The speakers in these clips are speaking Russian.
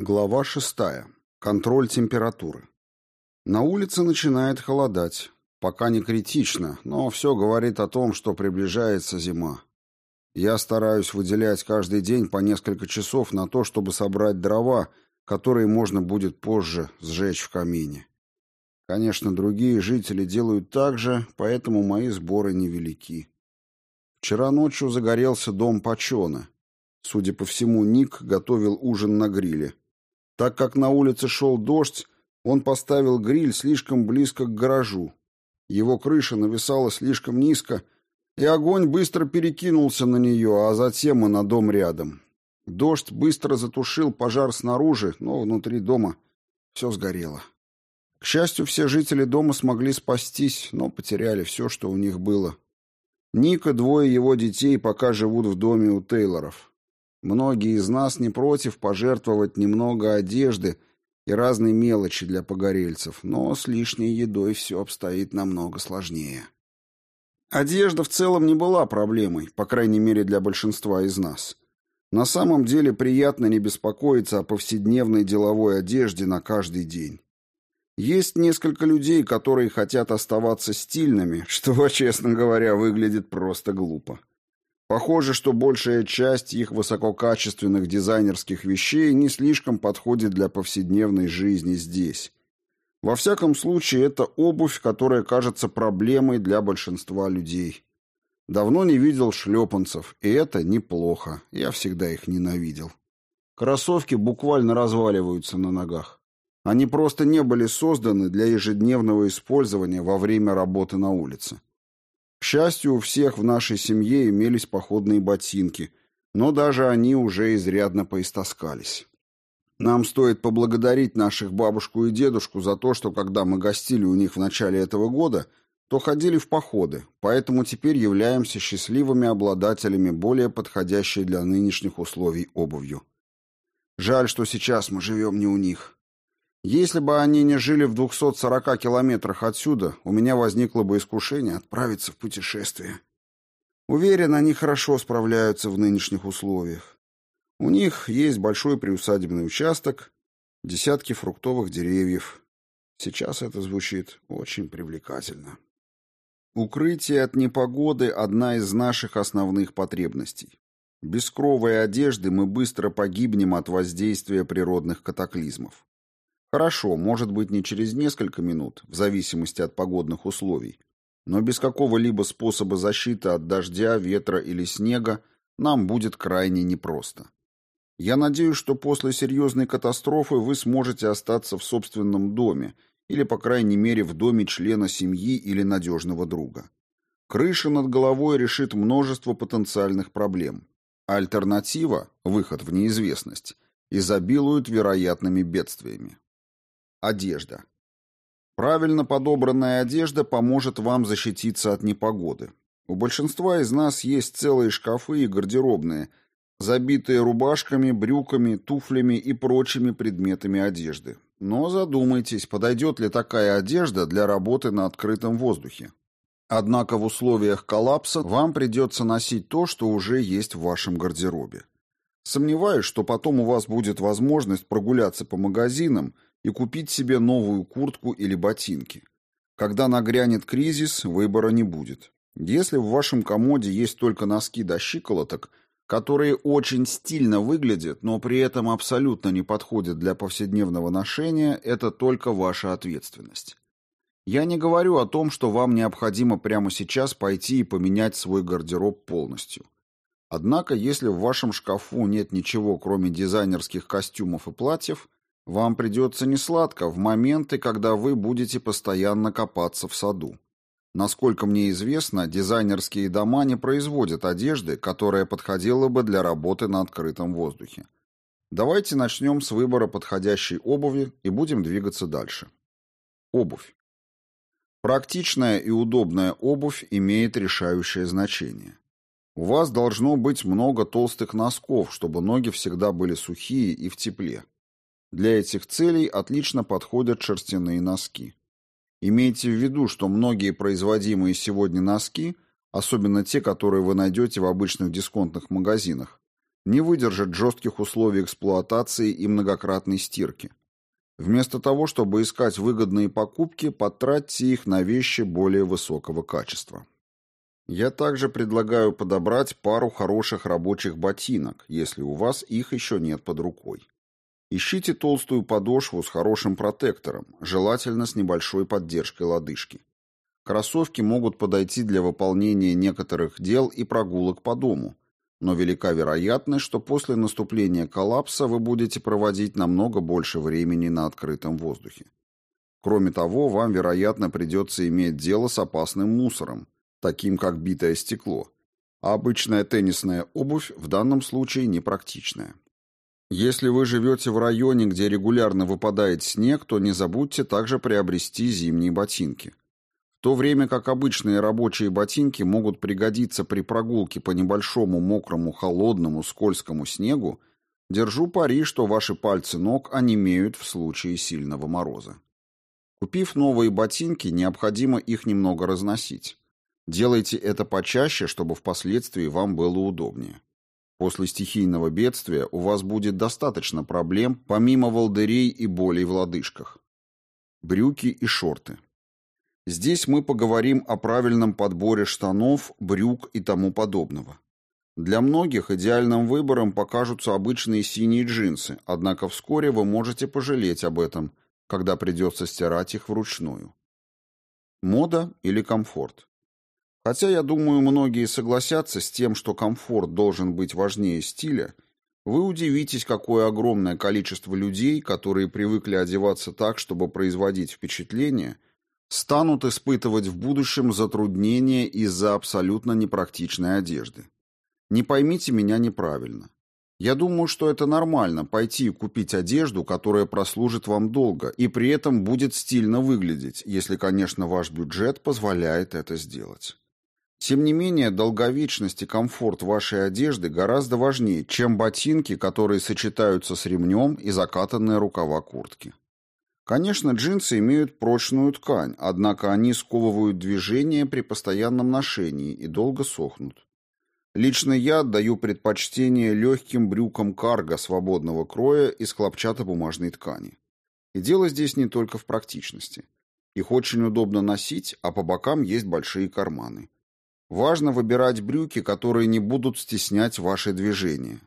Глава шестая. Контроль температуры. На улице начинает холодать. Пока не критично, но все говорит о том, что приближается зима. Я стараюсь выделять каждый день по несколько часов на то, чтобы собрать дрова, которые можно будет позже сжечь в камине. Конечно, другие жители делают так же, поэтому мои сборы невелики. Вчера ночью загорелся дом Пачона. Судя по всему, Ник готовил ужин на гриле. Так как на улице шел дождь, он поставил гриль слишком близко к гаражу. Его крыша нависала слишком низко, и огонь быстро перекинулся на нее, а затем и на дом рядом. Дождь быстро затушил пожар снаружи, но внутри дома все сгорело. К счастью, все жители дома смогли спастись, но потеряли все, что у них было. Ник и двое его детей пока живут в доме у Тейлоров. Многие из нас не против пожертвовать немного одежды и разной мелочи для погорельцев, но с лишней едой все обстоит намного сложнее. Одежда в целом не была проблемой, по крайней мере для большинства из нас. На самом деле приятно не беспокоиться о повседневной деловой одежде на каждый день. Есть несколько людей, которые хотят оставаться стильными, что, честно говоря, выглядит просто глупо. Похоже, что большая часть их высококачественных дизайнерских вещей не слишком подходит для повседневной жизни здесь. Во всяком случае, это обувь, которая кажется проблемой для большинства людей. Давно не видел шлепанцев, и это неплохо. Я всегда их ненавидел. Кроссовки буквально разваливаются на ногах. Они просто не были созданы для ежедневного использования во время работы на улице. К счастью, у всех в нашей семье имелись походные ботинки, но даже они уже изрядно поистоскались. Нам стоит поблагодарить наших бабушку и дедушку за то, что когда мы гостили у них в начале этого года, то ходили в походы, поэтому теперь являемся счастливыми обладателями более подходящей для нынешних условий обувью. Жаль, что сейчас мы живем не у них. Если бы они не жили в 240 километрах отсюда, у меня возникло бы искушение отправиться в путешествие. Уверен, они хорошо справляются в нынешних условиях. У них есть большой приусадебный участок, десятки фруктовых деревьев. Сейчас это звучит очень привлекательно. Укрытие от непогоды – одна из наших основных потребностей. Без кровой одежды мы быстро погибнем от воздействия природных катаклизмов. Хорошо, может быть не через несколько минут, в зависимости от погодных условий, но без какого-либо способа защиты от дождя, ветра или снега нам будет крайне непросто. Я надеюсь, что после серьезной катастрофы вы сможете остаться в собственном доме или, по крайней мере, в доме члена семьи или надежного друга. Крыша над головой решит множество потенциальных проблем. Альтернатива, выход в неизвестность, изобилует вероятными бедствиями. Одежда. Правильно подобранная одежда поможет вам защититься от непогоды. У большинства из нас есть целые шкафы и гардеробные, забитые рубашками, брюками, туфлями и прочими предметами одежды. Но задумайтесь, подойдет ли такая одежда для работы на открытом воздухе. Однако в условиях коллапса вам придется носить то, что уже есть в вашем гардеробе. Сомневаюсь, что потом у вас будет возможность прогуляться по магазинам – и купить себе новую куртку или ботинки. Когда нагрянет кризис, выбора не будет. Если в вашем комоде есть только носки до щиколоток, которые очень стильно выглядят, но при этом абсолютно не подходят для повседневного ношения, это только ваша ответственность. Я не говорю о том, что вам необходимо прямо сейчас пойти и поменять свой гардероб полностью. Однако, если в вашем шкафу нет ничего, кроме дизайнерских костюмов и платьев, вам придется несладко в моменты, когда вы будете постоянно копаться в саду. Насколько мне известно, дизайнерские дома не производят одежды, которая подходила бы для работы на открытом воздухе. Давайте начнем с выбора подходящей обуви и будем двигаться дальше. Обувь. Практичная и удобная обувь имеет решающее значение. У вас должно быть много толстых носков, чтобы ноги всегда были сухие и в тепле. Для этих целей отлично подходят шерстяные носки. Имейте в виду, что многие производимые сегодня носки, особенно те, которые вы найдете в обычных дисконтных магазинах, не выдержат жестких условий эксплуатации и многократной стирки. Вместо того, чтобы искать выгодные покупки, потратьте их на вещи более высокого качества. Я также предлагаю подобрать пару хороших рабочих ботинок, если у вас их еще нет под рукой. Ищите толстую подошву с хорошим протектором, желательно с небольшой поддержкой лодыжки. Кроссовки могут подойти для выполнения некоторых дел и прогулок по дому, но велика вероятность, что после наступления коллапса вы будете проводить намного больше времени на открытом воздухе. Кроме того, вам, вероятно, придется иметь дело с опасным мусором, таким как битое стекло, а обычная теннисная обувь в данном случае непрактичная. Если вы живете в районе, где регулярно выпадает снег, то не забудьте также приобрести зимние ботинки. В то время как обычные рабочие ботинки могут пригодиться при прогулке по небольшому мокрому, холодному, скользкому снегу, держу пари, что ваши пальцы ног онемеют в случае сильного мороза. Купив новые ботинки, необходимо их немного разносить. Делайте это почаще, чтобы впоследствии вам было удобнее. После стихийного бедствия у вас будет достаточно проблем, помимо волдырей и болей в лодыжках. Брюки и шорты. Здесь мы поговорим о правильном подборе штанов, брюк и тому подобного. Для многих идеальным выбором покажутся обычные синие джинсы, однако вскоре вы можете пожалеть об этом, когда придется стирать их вручную. Мода или комфорт? Хотя, я думаю, многие согласятся с тем, что комфорт должен быть важнее стиля, вы удивитесь, какое огромное количество людей, которые привыкли одеваться так, чтобы производить впечатление, станут испытывать в будущем затруднения из-за абсолютно непрактичной одежды. Не поймите меня неправильно. Я думаю, что это нормально пойти и купить одежду, которая прослужит вам долго и при этом будет стильно выглядеть, если, конечно, ваш бюджет позволяет это сделать. Тем не менее, долговечность и комфорт вашей одежды гораздо важнее, чем ботинки, которые сочетаются с ремнем и закатанные рукава куртки. Конечно, джинсы имеют прочную ткань, однако они сковывают движение при постоянном ношении и долго сохнут. Лично я отдаю предпочтение легким брюкам карго свободного кроя из хлопчатобумажной ткани. И дело здесь не только в практичности. Их очень удобно носить, а по бокам есть большие карманы. Важно выбирать брюки, которые не будут стеснять ваши движения.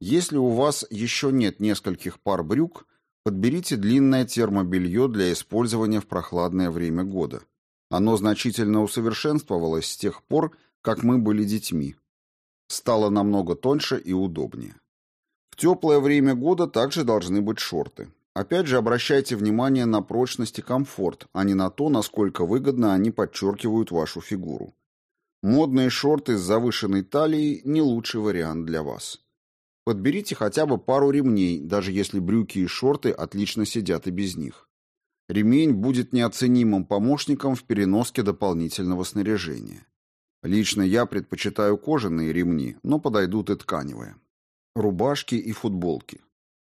Если у вас еще нет нескольких пар брюк, подберите длинное термобелье для использования в прохладное время года. Оно значительно усовершенствовалось с тех пор, как мы были детьми. Стало намного тоньше и удобнее. В теплое время года также должны быть шорты. Опять же, обращайте внимание на прочность и комфорт, а не на то, насколько выгодно они подчеркивают вашу фигуру. Модные шорты с завышенной талией – не лучший вариант для вас. Подберите хотя бы пару ремней, даже если брюки и шорты отлично сидят и без них. Ремень будет неоценимым помощником в переноске дополнительного снаряжения. Лично я предпочитаю кожаные ремни, но подойдут и тканевые. Рубашки и футболки.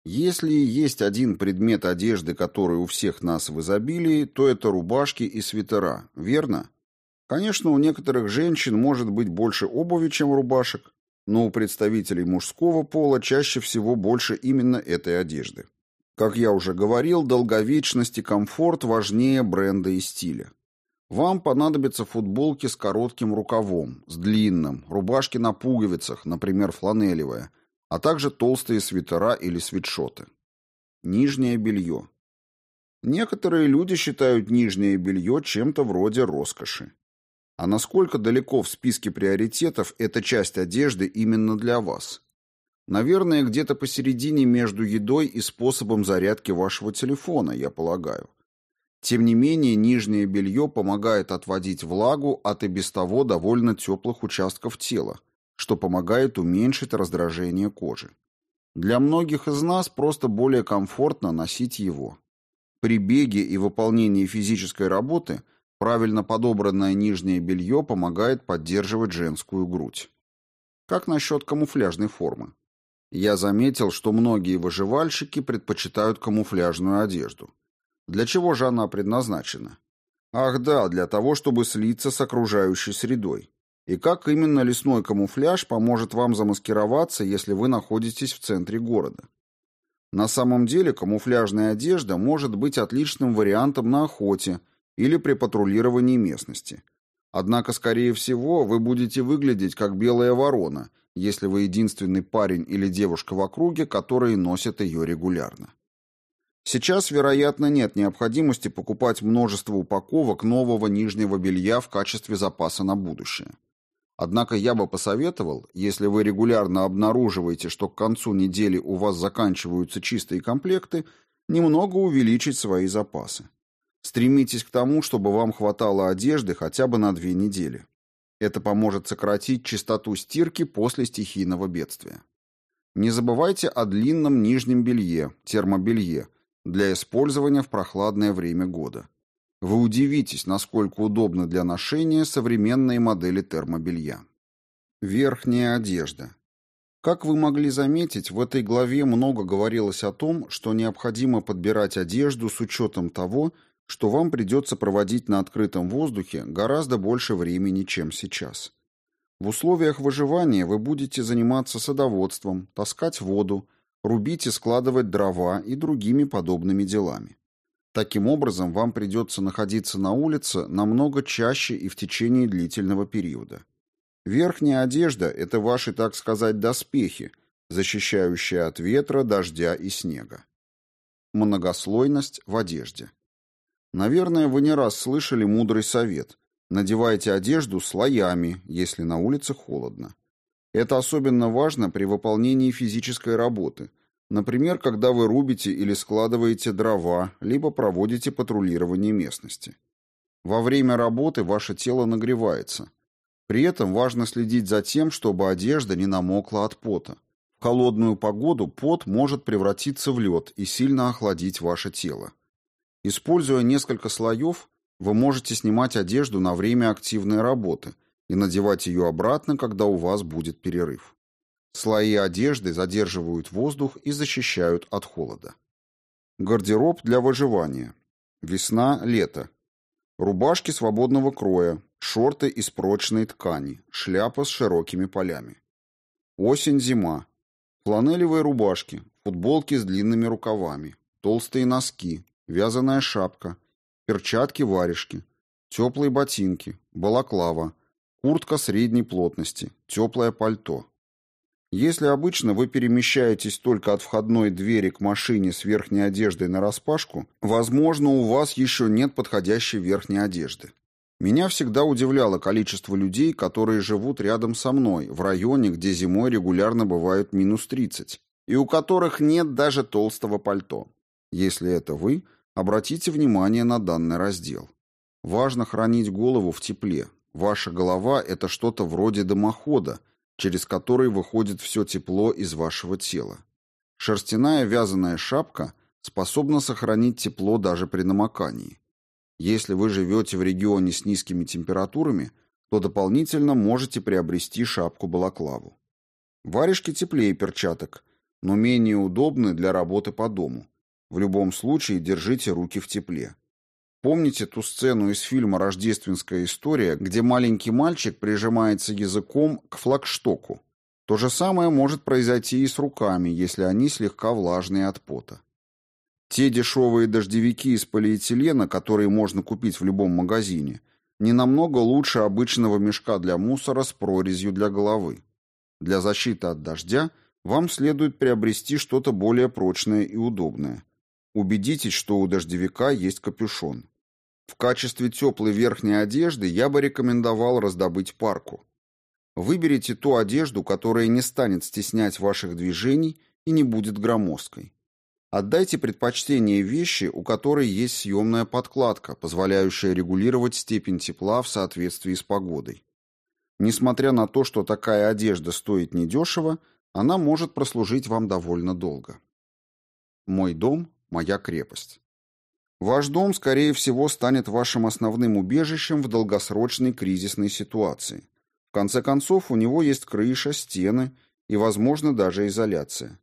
Если есть один предмет одежды, который у всех нас в изобилии, то это рубашки и свитера, верно? Конечно, у некоторых женщин может быть больше обуви, чем рубашек, но у представителей мужского пола чаще всего больше именно этой одежды. Как я уже говорил, долговечность и комфорт важнее бренда и стиля. Вам понадобятся футболки с коротким рукавом, с длинным, рубашки на пуговицах, например, фланелевая, а также толстые свитера или свитшоты. Нижнее белье. Некоторые люди считают нижнее белье чем-то вроде роскоши. А насколько далеко в списке приоритетов эта часть одежды именно для вас? Наверное, где-то посередине между едой и способом зарядки вашего телефона, я полагаю. Тем не менее, нижнее белье помогает отводить влагу от и без того довольно теплых участков тела, что помогает уменьшить раздражение кожи. Для многих из нас просто более комфортно носить его. При беге и выполнении физической работы – Правильно подобранное нижнее белье помогает поддерживать женскую грудь. Как насчет камуфляжной формы? Я заметил, что многие выживальщики предпочитают камуфляжную одежду. Для чего же она предназначена? Ах да, для того, чтобы слиться с окружающей средой. и как именно лесной камуфляж поможет вам замаскироваться, если вы находитесь в центре города. На самом деле камуфляжная одежда может быть отличным вариантом на охоте или при патрулировании местности. Однако, скорее всего, вы будете выглядеть как белая ворона, если вы единственный парень или девушка в округе, которые носят ее регулярно. Сейчас, вероятно, нет необходимости покупать множество упаковок нового нижнего белья в качестве запаса на будущее. Однако я бы посоветовал, если вы регулярно обнаруживаете, что к концу недели у вас заканчиваются чистые комплекты, немного увеличить свои запасы. Стремитесь к тому, чтобы вам хватало одежды хотя бы на две недели. Это поможет сократить частоту стирки после стихийного бедствия. Не забывайте о длинном нижнем белье, термобелье, для использования в прохладное время года. Вы удивитесь, насколько удобны для ношения современные модели термобелья. Верхняя одежда. Как вы могли заметить, в этой главе много говорилось о том, что необходимо подбирать одежду с учетом того, что вам придется проводить на открытом воздухе гораздо больше времени, чем сейчас. В условиях выживания вы будете заниматься садоводством, таскать воду, рубить и складывать дрова и другими подобными делами. Таким образом, вам придется находиться на улице намного чаще и в течение длительного периода. Верхняя одежда – это ваши, так сказать, доспехи, защищающие от ветра, дождя и снега. Многослойность в одежде. Наверное, вы не раз слышали мудрый совет – надевайте одежду слоями, если на улице холодно. Это особенно важно при выполнении физической работы – Например, когда вы рубите или складываете дрова, либо проводите патрулирование местности. Во время работы ваше тело нагревается. При этом важно следить за тем, чтобы одежда не намокла от пота. В холодную погоду пот может превратиться в лед и сильно охладить ваше тело. Используя несколько слоев, вы можете снимать одежду на время активной работы и надевать ее обратно, когда у вас будет перерыв. Слои одежды задерживают воздух и защищают от холода. Гардероб для выживания. Весна-лето. Рубашки свободного кроя, шорты из прочной ткани, шляпа с широкими полями. Осень-зима. Фланелевые рубашки, футболки с длинными рукавами, толстые носки, вязаная шапка, перчатки-варежки, теплые ботинки, балаклава, куртка средней плотности, теплое пальто. Если обычно вы перемещаетесь только от входной двери к машине с верхней одеждой на распашку, возможно, у вас еще нет подходящей верхней одежды. Меня всегда удивляло количество людей, которые живут рядом со мной, в районе, где зимой регулярно бывает минус 30, и у которых нет даже толстого пальто. Если это вы, обратите внимание на данный раздел. Важно хранить голову в тепле. Ваша голова – это что-то вроде дымохода – через который выходит все тепло из вашего тела. Шерстяная вязаная шапка способна сохранить тепло даже при намокании. Если вы живете в регионе с низкими температурами, то дополнительно можете приобрести шапку-балаклаву. Варежки теплее перчаток, но менее удобны для работы по дому. В любом случае держите руки в тепле. Помните ту сцену из фильма «Рождественская история», где маленький мальчик прижимается языком к флагштоку? То же самое может произойти и с руками, если они слегка влажные от пота. Те дешевые дождевики из полиэтилена, которые можно купить в любом магазине, не намного лучше обычного мешка для мусора с прорезью для головы. Для защиты от дождя вам следует приобрести что-то более прочное и удобное. Убедитесь, что у дождевика есть капюшон. В качестве теплой верхней одежды я бы рекомендовал раздобыть парку. Выберите ту одежду, которая не станет стеснять ваших движений и не будет громоздкой. Отдайте предпочтение вещи, у которой есть съемная подкладка, позволяющая регулировать степень тепла в соответствии с погодой. Несмотря на то, что такая одежда стоит недешево, она может прослужить вам довольно долго. Мой дом – моя крепость. Ваш дом, скорее всего, станет вашим основным убежищем в долгосрочной кризисной ситуации. В конце концов, у него есть крыша, стены и, возможно, даже изоляция.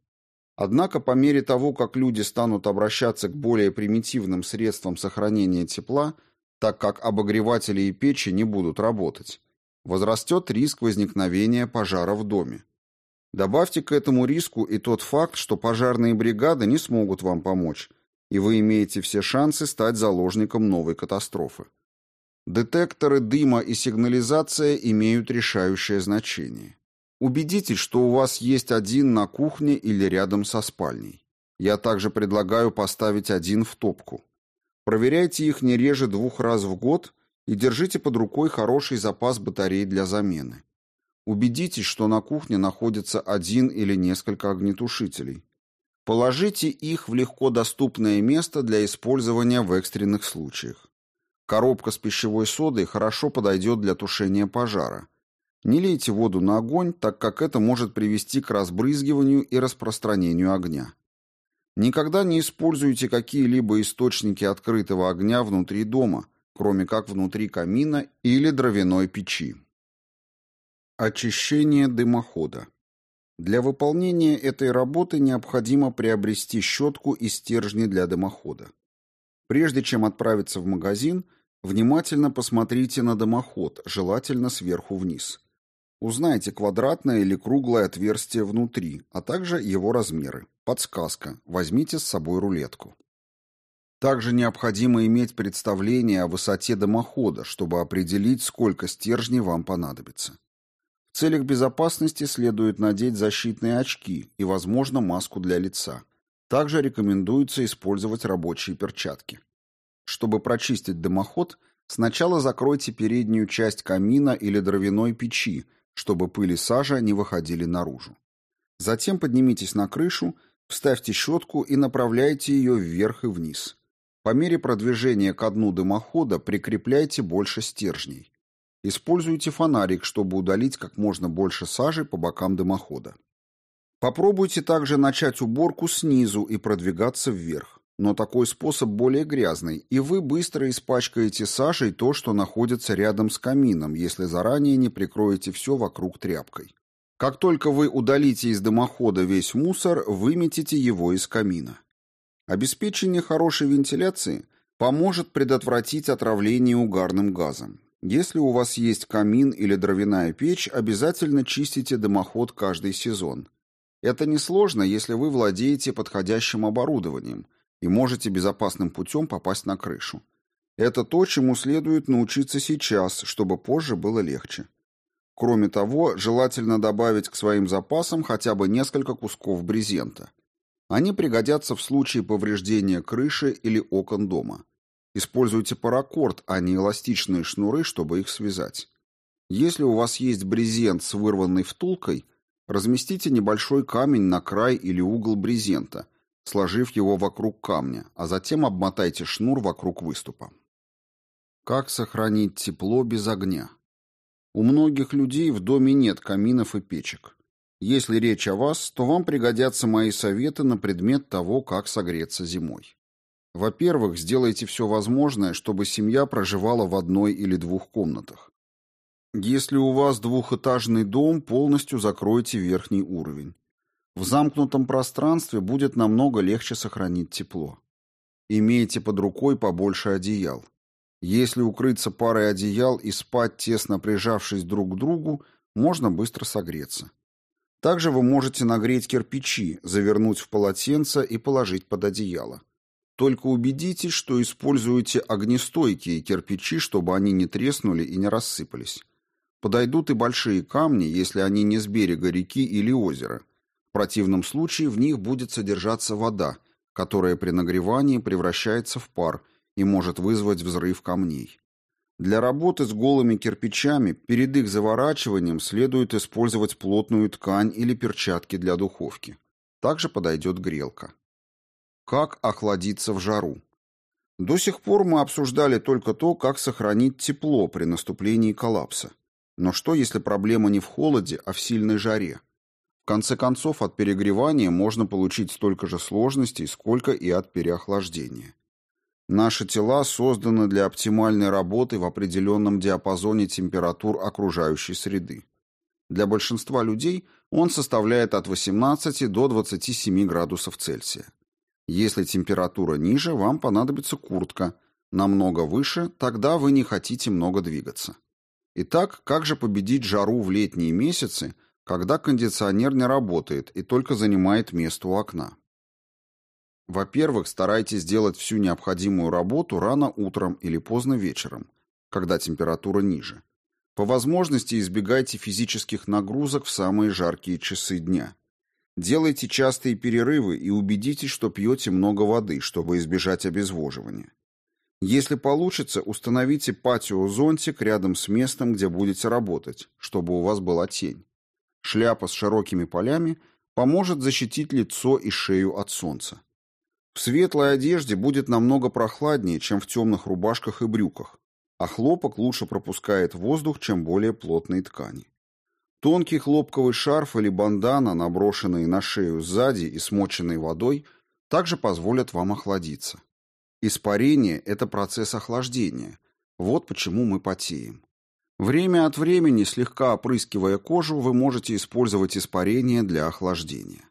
Однако по мере того, как люди станут обращаться к более примитивным средствам сохранения тепла, так как обогреватели и печи не будут работать, возрастет риск возникновения пожара в доме. Добавьте к этому риску и тот факт, что пожарные бригады не смогут вам помочь, и вы имеете все шансы стать заложником новой катастрофы. Детекторы дыма и сигнализация имеют решающее значение. Убедитесь, что у вас есть один на кухне или рядом со спальней. Я также предлагаю поставить один в топку. Проверяйте их не реже двух раз в год и держите под рукой хороший запас батарей для замены. Убедитесь, что на кухне находится один или несколько огнетушителей. Положите их в легко доступное место для использования в экстренных случаях. Коробка с пищевой содой хорошо подойдет для тушения пожара. Не лейте воду на огонь, так как это может привести к разбрызгиванию и распространению огня. Никогда не используйте какие-либо источники открытого огня внутри дома, кроме как внутри камина или дровяной печи. Очищение дымохода. Для выполнения этой работы необходимо приобрести щетку и стержни для дымохода. Прежде чем отправиться в магазин, внимательно посмотрите на дымоход, желательно сверху вниз. Узнайте квадратное или круглое отверстие внутри, а также его размеры. Подсказка. Возьмите с собой рулетку. Также необходимо иметь представление о высоте дымохода, чтобы определить, сколько стержней вам понадобится. Целях безопасности следует надеть защитные очки и, возможно, маску для лица. Также рекомендуется использовать рабочие перчатки. Чтобы прочистить дымоход, сначала закройте переднюю часть камина или дровяной печи, чтобы пыль и сажа не выходили наружу. Затем поднимитесь на крышу, вставьте щетку и направляйте ее вверх и вниз. По мере продвижения к дну дымохода прикрепляйте больше стержней. Используйте фонарик, чтобы удалить как можно больше сажи по бокам дымохода. Попробуйте также начать уборку снизу и продвигаться вверх. Но такой способ более грязный, и вы быстро испачкаете сажей то, что находится рядом с камином, если заранее не прикроете все вокруг тряпкой. Как только вы удалите из дымохода весь мусор, выметите его из камина. Обеспечение хорошей вентиляции поможет предотвратить отравление угарным газом. Если у вас есть камин или дровяная печь, обязательно чистите дымоход каждый сезон. Это несложно, если вы владеете подходящим оборудованием и можете безопасным путем попасть на крышу. Это то, чему следует научиться сейчас, чтобы позже было легче. Кроме того, желательно добавить к своим запасам хотя бы несколько кусков брезента. Они пригодятся в случае повреждения крыши или окон дома. Используйте паракорд, а не эластичные шнуры, чтобы их связать. Если у вас есть брезент с вырванной втулкой, разместите небольшой камень на край или угол брезента, сложив его вокруг камня, а затем обмотайте шнур вокруг выступа. Как сохранить тепло без огня? У многих людей в доме нет каминов и печек. Если речь о вас, то вам пригодятся мои советы на предмет того, как согреться зимой. Во-первых, сделайте все возможное, чтобы семья проживала в одной или двух комнатах. Если у вас двухэтажный дом, полностью закройте верхний уровень. В замкнутом пространстве будет намного легче сохранить тепло. Имейте под рукой побольше одеял. Если укрыться парой одеял и спать тесно прижавшись друг к другу, можно быстро согреться. Также вы можете нагреть кирпичи, завернуть в полотенце и положить под одеяло. Только убедитесь, что используете огнестойкие кирпичи, чтобы они не треснули и не рассыпались. Подойдут и большие камни, если они не с берега реки или озера. В противном случае в них будет содержаться вода, которая при нагревании превращается в пар и может вызвать взрыв камней. Для работы с голыми кирпичами перед их заворачиванием следует использовать плотную ткань или перчатки для духовки. Также подойдет грелка. Как охладиться в жару? До сих пор мы обсуждали только то, как сохранить тепло при наступлении коллапса. Но что, если проблема не в холоде, а в сильной жаре? В конце концов, от перегревания можно получить столько же сложностей, сколько и от переохлаждения. Наши тела созданы для оптимальной работы в определенном диапазоне температур окружающей среды. Для большинства людей он составляет от 18 до 27 градусов Цельсия. Если температура ниже, вам понадобится куртка. Намного выше, тогда вы не хотите много двигаться. Итак, как же победить жару в летние месяцы, когда кондиционер не работает и только занимает место у окна? Во-первых, старайтесь сделать всю необходимую работу рано утром или поздно вечером, когда температура ниже. По возможности избегайте физических нагрузок в самые жаркие часы дня. Делайте частые перерывы и убедитесь, что пьете много воды, чтобы избежать обезвоживания. Если получится, установите патио-зонтик рядом с местом, где будете работать, чтобы у вас была тень. Шляпа с широкими полями поможет защитить лицо и шею от солнца. В светлой одежде будет намного прохладнее, чем в темных рубашках и брюках, а хлопок лучше пропускает воздух, чем более плотные ткани. Тонкий хлопковый шарф или бандана, наброшенные на шею сзади и смоченные водой, также позволят вам охладиться. Испарение – это процесс охлаждения. Вот почему мы потеем. Время от времени, слегка опрыскивая кожу, вы можете использовать испарение для охлаждения.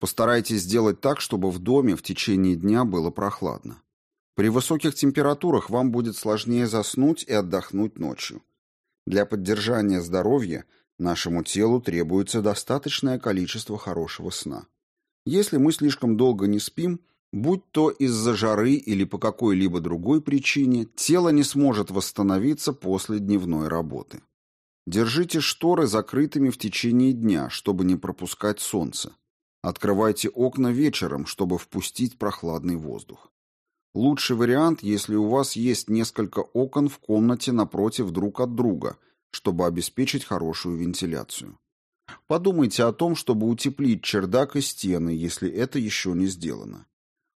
Постарайтесь сделать так, чтобы в доме в течение дня было прохладно. При высоких температурах вам будет сложнее заснуть и отдохнуть ночью. Для поддержания здоровья нашему телу требуется достаточное количество хорошего сна. Если мы слишком долго не спим – Будь то из-за жары или по какой-либо другой причине, тело не сможет восстановиться после дневной работы. Держите шторы закрытыми в течение дня, чтобы не пропускать солнце. Открывайте окна вечером, чтобы впустить прохладный воздух. Лучший вариант, если у вас есть несколько окон в комнате напротив друг от друга, чтобы обеспечить хорошую вентиляцию. Подумайте о том, чтобы утеплить чердак и стены, если это еще не сделано.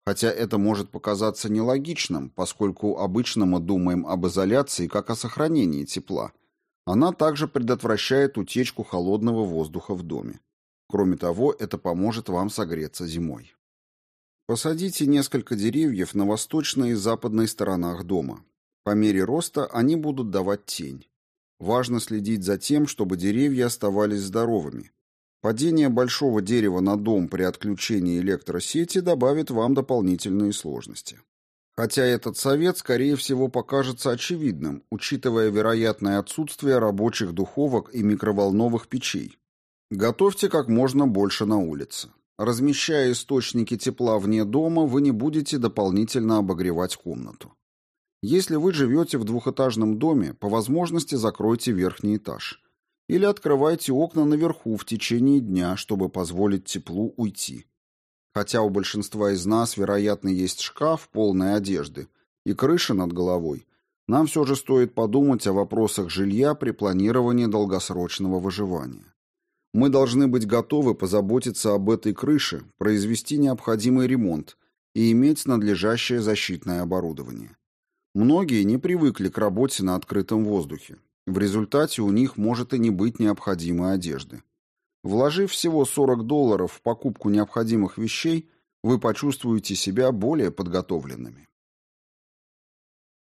Хотя это может показаться нелогичным, поскольку обычно мы думаем об изоляции как о сохранении тепла. Она также предотвращает утечку холодного воздуха в доме. Кроме того, это поможет вам согреться зимой. Посадите несколько деревьев на восточной и западной сторонах дома. По мере роста они будут давать тень. Важно следить за тем, чтобы деревья оставались здоровыми, Падение большого дерева на дом при отключении электросети добавит вам дополнительные сложности. Хотя этот совет, скорее всего, покажется очевидным, учитывая вероятное отсутствие рабочих духовок и микроволновых печей. Готовьте как можно больше на улице. Размещая источники тепла вне дома, вы не будете дополнительно обогревать комнату. Если вы живете в двухэтажном доме, по возможности закройте верхний этаж – или открывайте окна наверху в течение дня, чтобы позволить теплу уйти. Хотя у большинства из нас, вероятно, есть шкаф полной одежды и крыша над головой, нам все же стоит подумать о вопросах жилья при планировании долгосрочного выживания. Мы должны быть готовы позаботиться об этой крыше, произвести необходимый ремонт и иметь надлежащее защитное оборудование. Многие не привыкли к работе на открытом воздухе, в результате у них может и не быть необходимой одежды. Вложив всего 40 долларов в покупку необходимых вещей, вы почувствуете себя более подготовленными.